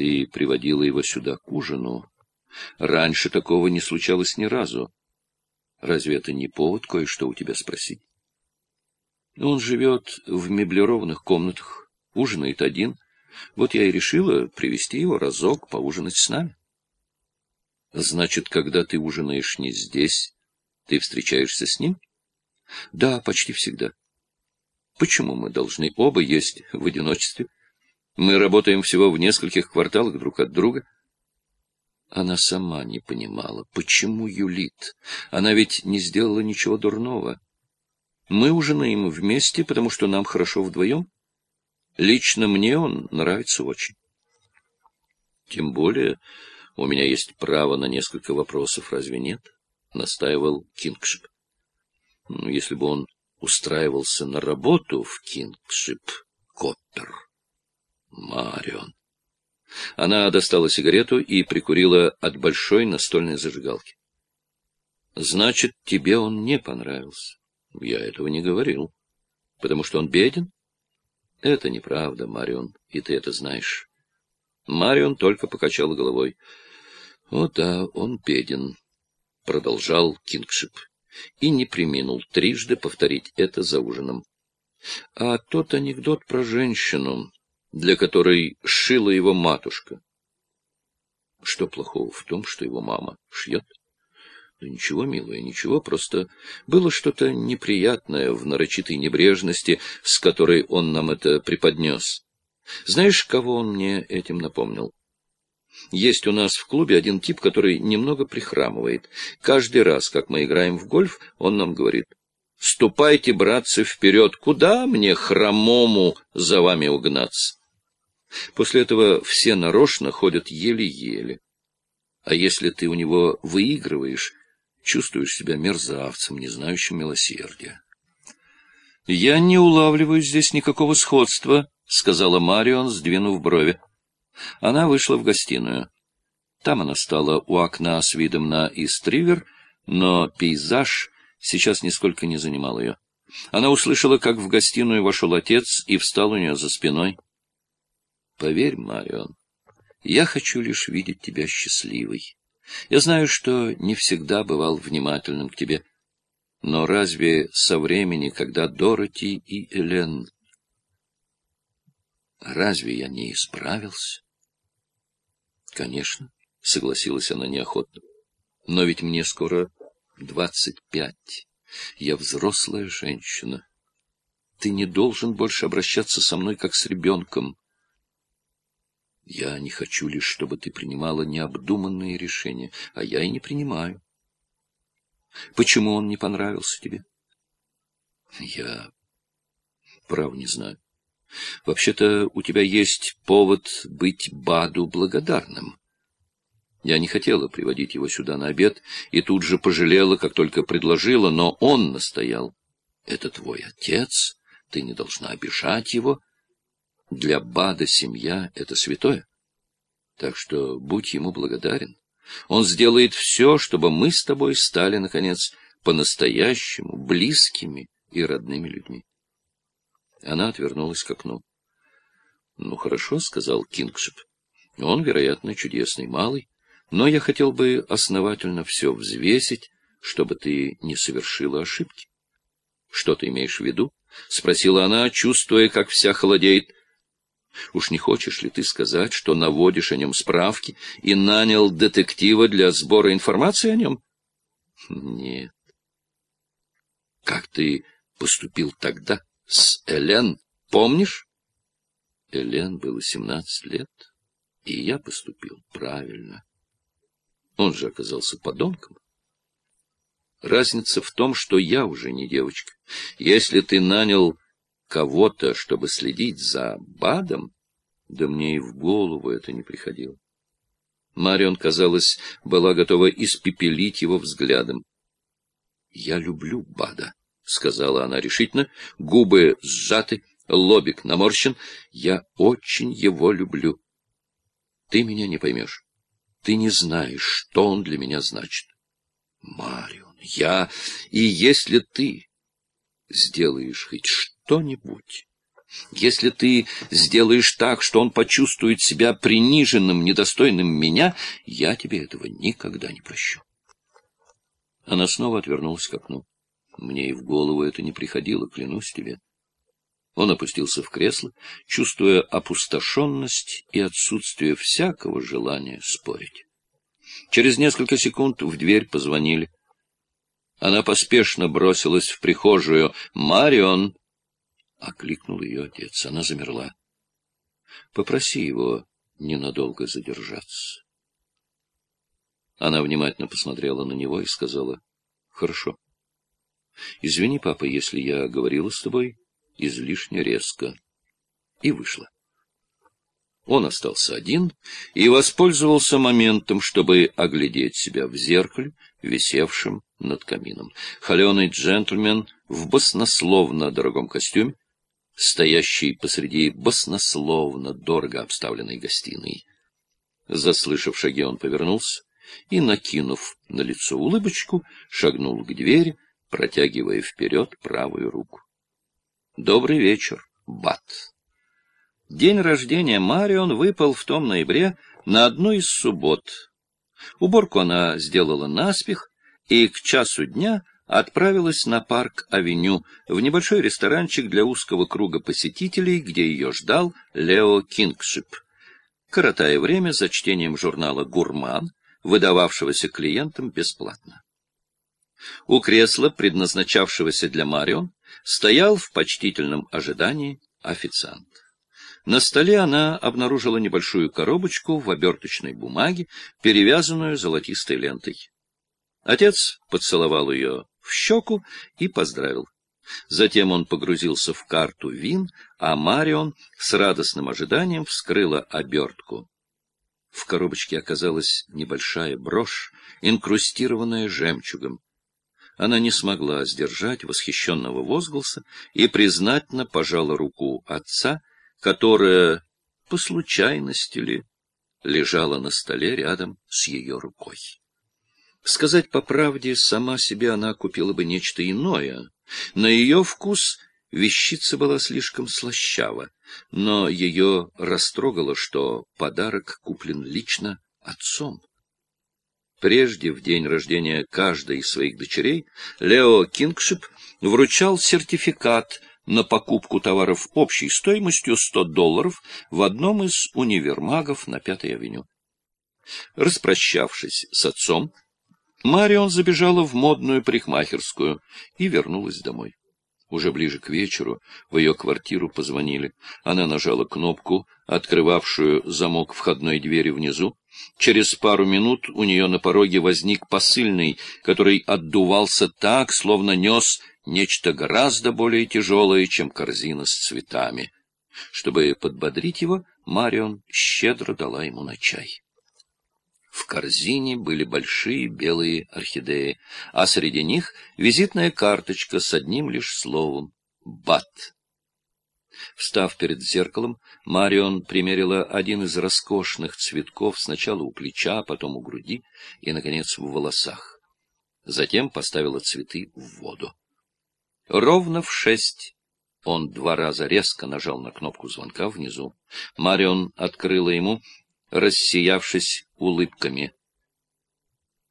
Ты приводила его сюда к ужину. Раньше такого не случалось ни разу. Разве это не повод кое-что у тебя спросить? Он живет в меблированных комнатах, ужинает один. Вот я и решила привести его разок поужинать с нами. Значит, когда ты ужинаешь не здесь, ты встречаешься с ним? Да, почти всегда. Почему мы должны оба есть в одиночестве? Мы работаем всего в нескольких кварталах друг от друга. Она сама не понимала, почему юлит. Она ведь не сделала ничего дурного. Мы ужинаем вместе, потому что нам хорошо вдвоем. Лично мне он нравится очень. Тем более у меня есть право на несколько вопросов, разве нет? Настаивал Кингшип. Ну, если бы он устраивался на работу в Кингшип, Коппер. Марион. Она достала сигарету и прикурила от большой настольной зажигалки. Значит, тебе он не понравился. Я этого не говорил. Потому что он беден? Это неправда, Марион, и ты это знаешь. Марион только покачала головой. О да, он беден, продолжал Кингшип, и не приминул трижды повторить это за ужином. А тот анекдот про женщину, для которой шила его матушка. Что плохого в том, что его мама шьет? Да ничего, милая, ничего, просто было что-то неприятное в нарочитой небрежности, с которой он нам это преподнес. Знаешь, кого он мне этим напомнил? Есть у нас в клубе один тип, который немного прихрамывает. Каждый раз, как мы играем в гольф, он нам говорит, «Ступайте, братцы, вперед! Куда мне, хромому, за вами угнаться?» После этого все нарочно ходят еле-еле. А если ты у него выигрываешь, чувствуешь себя мерзавцем, не знающим милосердия. — Я не улавливаю здесь никакого сходства, — сказала Марион, сдвинув брови. Она вышла в гостиную. Там она стала у окна с видом на Истривер, но пейзаж сейчас нисколько не занимал ее. Она услышала, как в гостиную вошел отец и встал у нее за спиной. Поверь, Марион, я хочу лишь видеть тебя счастливой. Я знаю, что не всегда бывал внимательным к тебе. Но разве со времени, когда Дороти и Элен... Разве я не исправился? Конечно, согласилась она неохотно. Но ведь мне скоро двадцать пять. Я взрослая женщина. Ты не должен больше обращаться со мной, как с ребенком. Я не хочу лишь, чтобы ты принимала необдуманные решения, а я и не принимаю. Почему он не понравился тебе? Я, прав не знаю. Вообще-то у тебя есть повод быть Баду благодарным. Я не хотела приводить его сюда на обед, и тут же пожалела, как только предложила, но он настоял. Это твой отец, ты не должна обижать его. Для Бада семья — это святое. Так что будь ему благодарен. Он сделает все, чтобы мы с тобой стали, наконец, по-настоящему близкими и родными людьми. Она отвернулась к окну. — Ну, хорошо, — сказал Кингшип. — Он, вероятно, чудесный малый, но я хотел бы основательно все взвесить, чтобы ты не совершила ошибки. — Что ты имеешь в виду? — спросила она, чувствуя, как вся холодеет. Уж не хочешь ли ты сказать, что наводишь о нем справки и нанял детектива для сбора информации о нем? Нет. Как ты поступил тогда с Элен, помнишь? Элен было семнадцать лет, и я поступил правильно. Он же оказался подонком. Разница в том, что я уже не девочка. Если ты нанял кого-то, чтобы следить за Бадом, да мне и в голову это не приходило. Марион, казалось, была готова испепелить его взглядом. — Я люблю Бада, — сказала она решительно, губы сжаты, лобик наморщен. — Я очень его люблю. Ты меня не поймешь. Ты не знаешь, что он для меня значит. Марион, я... И если ты сделаешь хоть что-нибудь, Если ты сделаешь так, что он почувствует себя приниженным, недостойным меня, я тебе этого никогда не прощу. Она снова отвернулась к окну. Мне и в голову это не приходило, клянусь тебе. Он опустился в кресло, чувствуя опустошенность и отсутствие всякого желания спорить. Через несколько секунд в дверь позвонили. Она поспешно бросилась в прихожую. «Марион!» — окликнул ее отец. Она замерла. «Попроси его ненадолго задержаться». Она внимательно посмотрела на него и сказала, «Хорошо. Извини, папа, если я говорила с тобой излишне резко». И вышла. Он остался один и воспользовался моментом, чтобы оглядеть себя в зеркале, висевшем над камином. Холеный джентльмен в баснословно дорогом костюме, стоящий посреди баснословно дорого обставленной гостиной. Заслышав шаги, он повернулся и, накинув на лицо улыбочку, шагнул к двери, протягивая вперед правую руку. «Добрый вечер, Бат!» День рождения Марион выпал в том ноябре на одну из суббот. Уборку она сделала наспех и к часу дня отправилась на парк-авеню, в небольшой ресторанчик для узкого круга посетителей, где ее ждал Лео Кингшип, коротая время за чтением журнала «Гурман», выдававшегося клиентам бесплатно. У кресла, предназначавшегося для Марион, стоял в почтительном ожидании официант. На столе она обнаружила небольшую коробочку в оберточной бумаге, перевязанную золотистой лентой. Отец поцеловал ее в щеку и поздравил. Затем он погрузился в карту вин, а Марион с радостным ожиданием вскрыла обертку. В коробочке оказалась небольшая брошь, инкрустированная жемчугом. Она не смогла сдержать восхищенного возгласа и признательно пожала руку отца, которая, по случайности ли, лежала на столе рядом с ее рукой. Сказать по правде, сама себе она купила бы нечто иное. На ее вкус вещица была слишком слащава, но ее растрогало, что подарок куплен лично отцом. Прежде, в день рождения каждой из своих дочерей, Лео Кингшип вручал сертификат на покупку товаров общей стоимостью 100 долларов в одном из универмагов на Пятой авеню. Распрощавшись с отцом, Марион забежала в модную парикмахерскую и вернулась домой. Уже ближе к вечеру в ее квартиру позвонили. Она нажала кнопку, открывавшую замок входной двери внизу. Через пару минут у нее на пороге возник посыльный, который отдувался так, словно нес нечто гораздо более тяжелое, чем корзина с цветами. Чтобы подбодрить его, Марион щедро дала ему на чай. В корзине были большие белые орхидеи, а среди них визитная карточка с одним лишь словом «Бат». Встав перед зеркалом, Марион примерила один из роскошных цветков сначала у плеча, потом у груди и, наконец, в волосах. Затем поставила цветы в воду. Ровно в шесть он два раза резко нажал на кнопку звонка внизу. Марион открыла ему, рассиявшись улыбками.